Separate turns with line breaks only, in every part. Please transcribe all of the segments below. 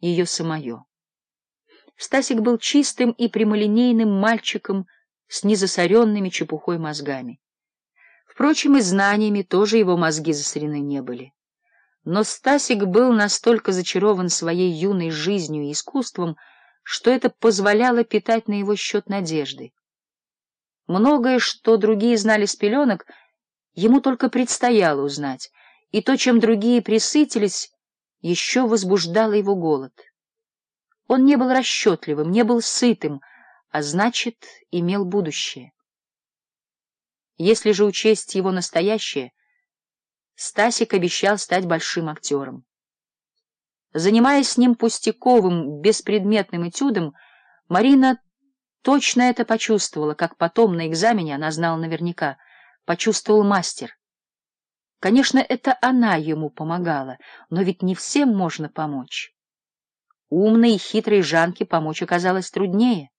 ее самое. Стасик был чистым и прямолинейным мальчиком с незасоренными чепухой мозгами. Впрочем, и знаниями тоже его мозги засорены не были. Но Стасик был настолько зачарован своей юной жизнью и искусством, что это позволяло питать на его счет надежды. Многое, что другие знали с пеленок, ему только предстояло узнать, и то, чем другие присытились, еще возбуждало его голод. Он не был расчетливым, не был сытым, а значит, имел будущее. Если же учесть его настоящее, Стасик обещал стать большим актером. Занимаясь с ним пустяковым, беспредметным этюдом, Марина точно это почувствовала, как потом на экзамене она знала наверняка, почувствовал мастер. Конечно, это она ему помогала, но ведь не всем можно помочь. Умной и хитрой Жанке помочь оказалось труднее.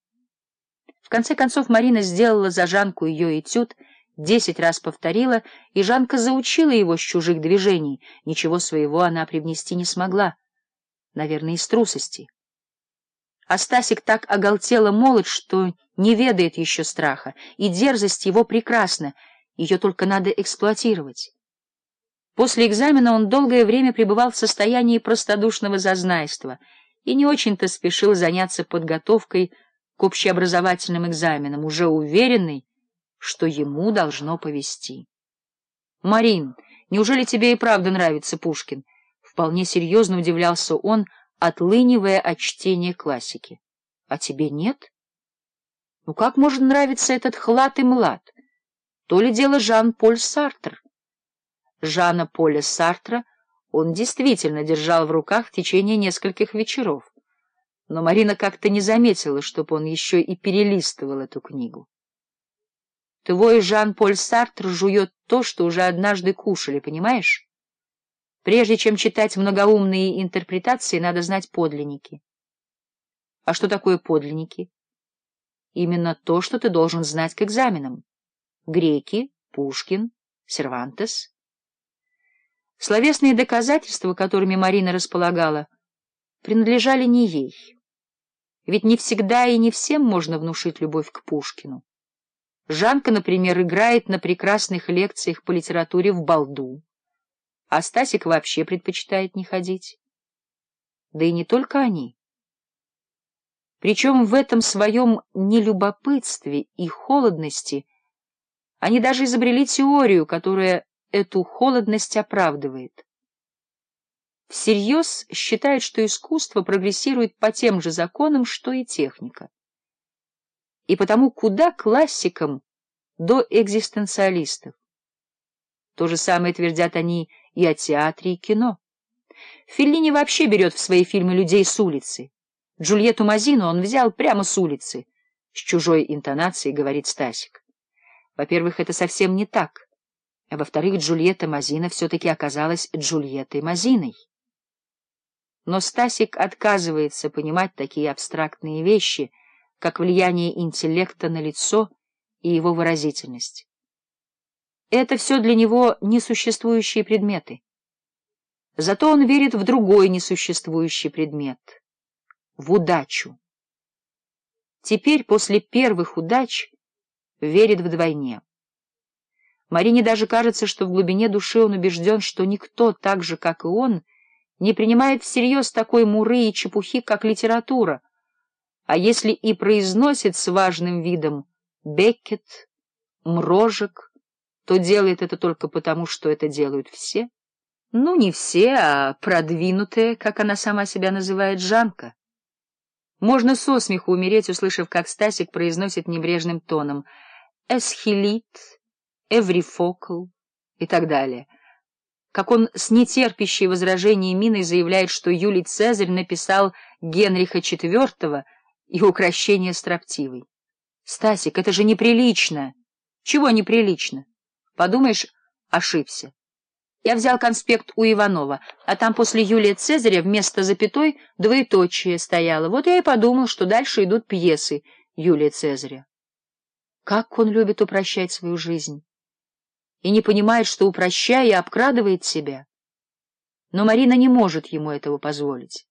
В конце концов Марина сделала за Жанку ее этюд, десять раз повторила, и Жанка заучила его с чужих движений. Ничего своего она привнести не смогла. Наверное, из трусости. А Стасик так оголтела молод, что не ведает еще страха, и дерзость его прекрасна, ее только надо эксплуатировать. После экзамена он долгое время пребывал в состоянии простодушного зазнайства и не очень-то спешил заняться подготовкой к общеобразовательным экзаменам, уже уверенный, что ему должно повести. «Марин, неужели тебе и правда нравится Пушкин?» Вполне серьезно удивлялся он, отлынивая от чтения классики. «А тебе нет?» «Ну как может нравиться этот хлад и млад? То ли дело Жан-Поль Сартр». Жана Поля Сартра он действительно держал в руках в течение нескольких вечеров, но Марина как-то не заметила, чтобы он еще и перелистывал эту книгу. Твой Жан-Поль Сартр жует то, что уже однажды кушали, понимаешь? Прежде чем читать многоумные интерпретации, надо знать подлинники. А что такое подлинники? Именно то, что ты должен знать к экзаменам. Греки, Пушкин, Сервантес. Словесные доказательства, которыми Марина располагала, принадлежали не ей. Ведь не всегда и не всем можно внушить любовь к Пушкину. Жанка, например, играет на прекрасных лекциях по литературе в балду, а Стасик вообще предпочитает не ходить. Да и не только они. Причем в этом своем нелюбопытстве и холодности они даже изобрели теорию, которая эту холодность оправдывает. Всерьез считает, что искусство прогрессирует по тем же законам, что и техника. И потому куда классикам до экзистенциалистов? То же самое твердят они и о театре, и кино. Феллини вообще берет в свои фильмы людей с улицы. Джульетту Мазину он взял прямо с улицы, — с чужой интонацией говорит Стасик. Во-первых, это совсем не так. А Во-вторых, Джульетта Мазина все-таки оказалась Джульеттой Мазиной. Но Стасик отказывается понимать такие абстрактные вещи, как влияние интеллекта на лицо и его выразительность. Это все для него несуществующие предметы. Зато он верит в другой несуществующий предмет — в удачу. Теперь, после первых удач, верит вдвойне. Марине даже кажется, что в глубине души он убежден, что никто так же, как и он, не принимает всерьез такой муры и чепухи, как литература. А если и произносит с важным видом Беккет, Мрожек, то делает это только потому, что это делают все. Ну, не все, а продвинутые, как она сама себя называет, Жанка. Можно со смеху умереть, услышав, как Стасик произносит небрежным тоном «Эсхилит», Эврифокл и так далее. Как он с нетерпящей возражений миной заявляет, что Юлий Цезарь написал Генриха IV и укращение строптивой. Стасик, это же неприлично. Чего неприлично? Подумаешь, ошибся. Я взял конспект у Иванова, а там после Юлия Цезаря вместо запятой двоеточие стояло. Вот я и подумал, что дальше идут пьесы Юлия Цезаря. Как он любит упрощать свою жизнь и не понимает, что, упрощая, обкрадывает себя. Но Марина не может ему этого позволить.